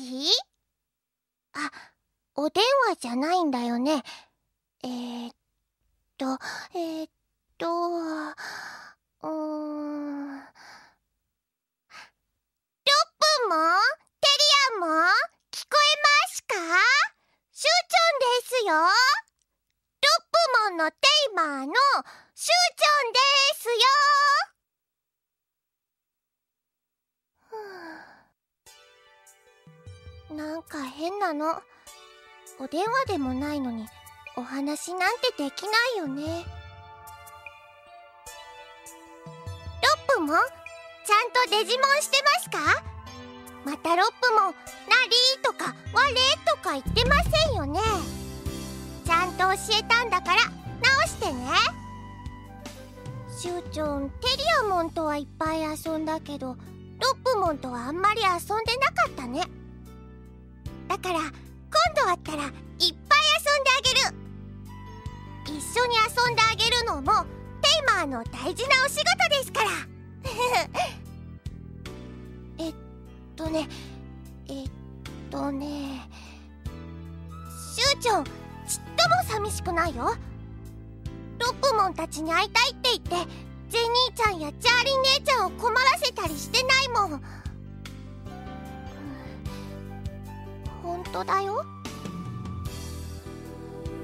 し？あ、お電話じゃないんだよね。えー、っと、えー、っと、うーん。ロップもテリアも聞こえますか？シューチョンですよロップモンのテイマーのシューチョンですよなんか変なの。お電話でもないのに、お話なんてできないよね。ロップもちゃんとデジモンしてますか？またロップも、なりとか、われとか言ってませんよね。ちゃんと教えたんだから、直してね。シューチョン、テリアモンとはいっぱい遊んだけど、ロップモンとはあんまり遊んでなかったね。だから今度会ったらいっぱい遊んであげる。一緒に遊んであげるのもテイマーの大事なお仕事ですから。えっとねえっとねシューチョンちっとも寂しくないよ。ロップモンたちに会いたいって言ってジェニーちゃんやチャーリー姉ちゃんを困らせたりして本当だよ。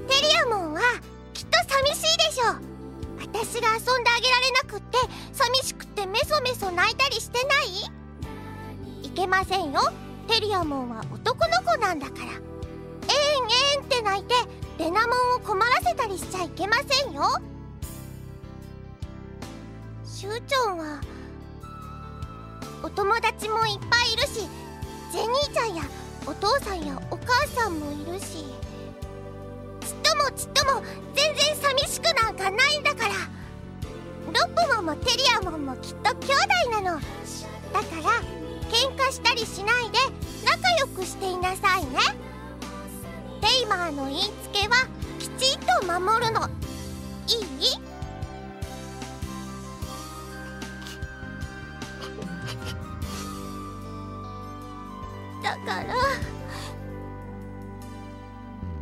テリアモンはきっと寂しいでしょ私が遊んであげられなくって寂しくてメソメソ泣いたりしてない？いけませんよ。テリアモンは男の子なんだから。えんえんって泣いてレナモンを困らせたりしちゃいけませんよ。シューチョンはお友達もいっぱいいるしジェニーちゃんやお父さんやお母さんもいるし。ちっともちっとも全然寂しくなんかないんだから。ロップモンもテリアモンもきっと兄弟なの。だから喧嘩したりしないで仲良くしていなさいね。テイマーの言いつけはきちんと守るの。だから。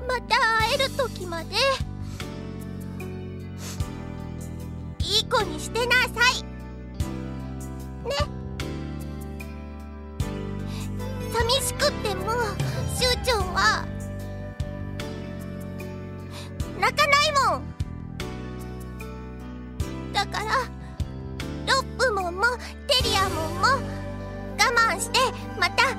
また会える時まで。いい子にしてなさい。ね。寂しくってもしゅうちょんは。泣かないもん。だからロップモンもテリアモンも我慢してまた